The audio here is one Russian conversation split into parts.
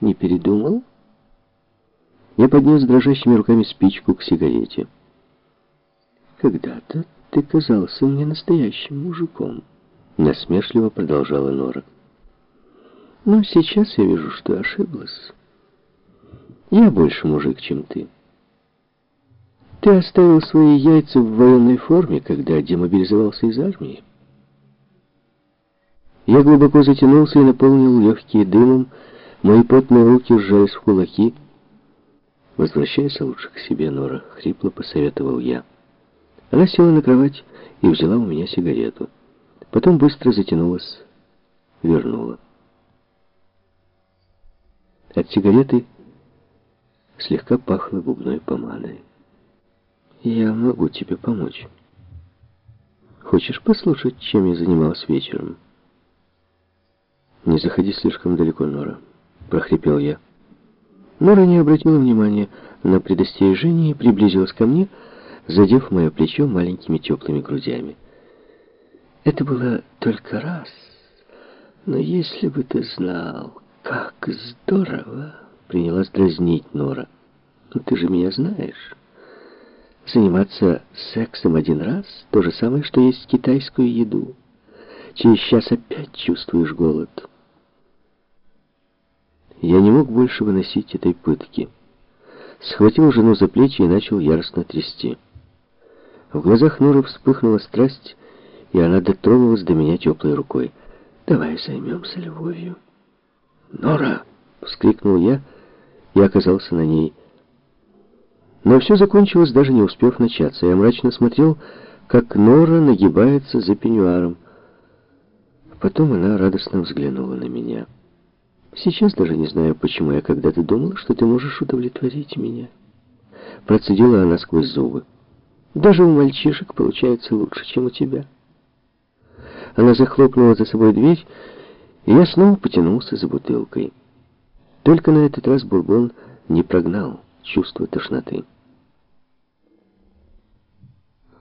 Не передумал? Я поднес дрожащими руками спичку к сигарете. Когда-то ты казался мне настоящим мужиком. Насмешливо продолжала Нора. Но сейчас я вижу, что ошиблась. Я больше мужик, чем ты. Ты оставил свои яйца в военной форме, когда демобилизовался из армии. Я глубоко затянулся и наполнил легкие дымом, мои потные руки сжались в кулаки. «Возвращайся лучше к себе, Нора», — хрипло посоветовал я. Она села на кровать и взяла у меня сигарету. Потом быстро затянулась, вернула. От сигареты слегка пахло губной помадой. «Я могу тебе помочь. Хочешь послушать, чем я занималась вечером?» «Не заходи слишком далеко, Нора», — прохрипел я. Нора не обратила внимания на предостережение и приблизилась ко мне, задев мое плечо маленькими теплыми грудями. Это было только раз, но если бы ты знал, как здорово, принялась дразнить Нора. Ну, ты же меня знаешь. Заниматься сексом один раз — то же самое, что есть китайскую еду. Через час опять чувствуешь голод. Я не мог больше выносить этой пытки. Схватил жену за плечи и начал яростно трясти. В глазах Норы вспыхнула страсть, и она дотронулась до меня теплой рукой. «Давай займемся любовью». «Нора!» — вскрикнул я и оказался на ней. Но все закончилось, даже не успев начаться. Я мрачно смотрел, как Нора нагибается за пеньюаром. Потом она радостно взглянула на меня. Сейчас даже не знаю, почему я когда-то думала, что ты можешь удовлетворить меня. Процедила она сквозь зубы. Даже у мальчишек получается лучше, чем у тебя. Она захлопнула за собой дверь, и я снова потянулся за бутылкой. Только на этот раз Бурбон не прогнал чувство тошноты.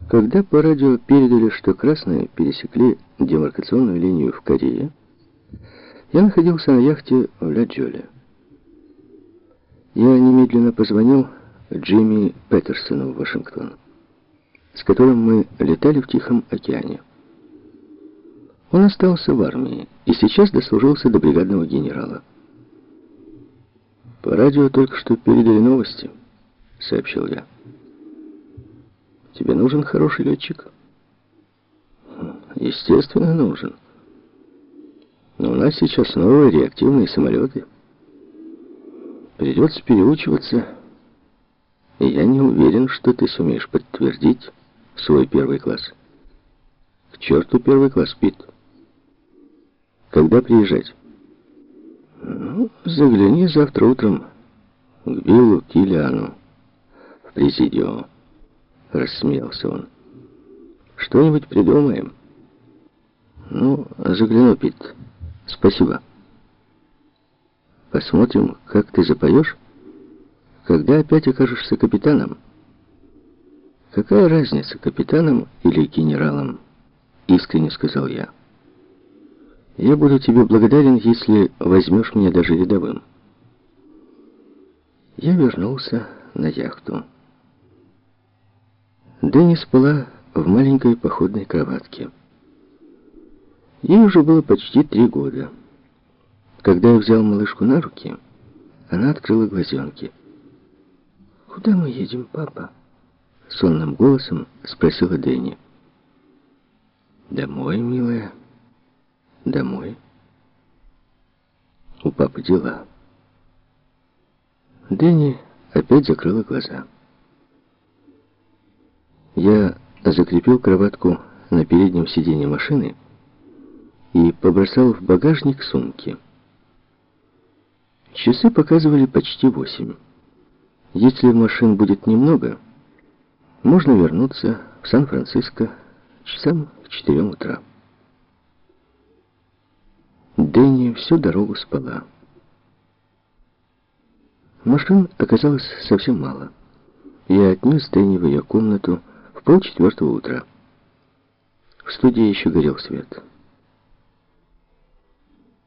Когда по радио передали, что красные пересекли демаркационную линию в Корее, я находился на яхте в Ля-Джоле. Я немедленно позвонил Джимми Петерсону в Вашингтон, с которым мы летали в Тихом океане. Он остался в армии и сейчас дослужился до бригадного генерала. «По радио только что передали новости», — сообщил я. «Тебе нужен хороший летчик?» «Естественно, нужен». Нас сейчас новые реактивные самолеты. Придется переучиваться. И я не уверен, что ты сумеешь подтвердить свой первый класс. К черту первый класс, Пит. Когда приезжать? Ну, загляни завтра утром к Биллу Киллиану в Президио. Рассмеялся он. Что-нибудь придумаем. Ну, загляну, Пит. Спасибо. Посмотрим, как ты запоешь, когда опять окажешься капитаном. Какая разница, капитаном или генералом? Искренне сказал я. Я буду тебе благодарен, если возьмешь меня даже рядовым. Я вернулся на яхту. Дэнни спала в маленькой походной кроватке. Ей уже было почти три года. Когда я взял малышку на руки, она открыла глазенки. «Куда мы едем, папа?» Сонным голосом спросила Дэнни. «Домой, милая, домой. У папы дела». Дэнни опять закрыла глаза. Я закрепил кроватку на переднем сиденье машины и побросал в багажник сумки. Часы показывали почти восемь. Если машин будет немного, можно вернуться в Сан-Франциско часам к четырем утра. Дэнни всю дорогу спала. Машин оказалось совсем мало. Я отнес Дэнни в ее комнату в полчетвертого утра. В студии еще горел свет.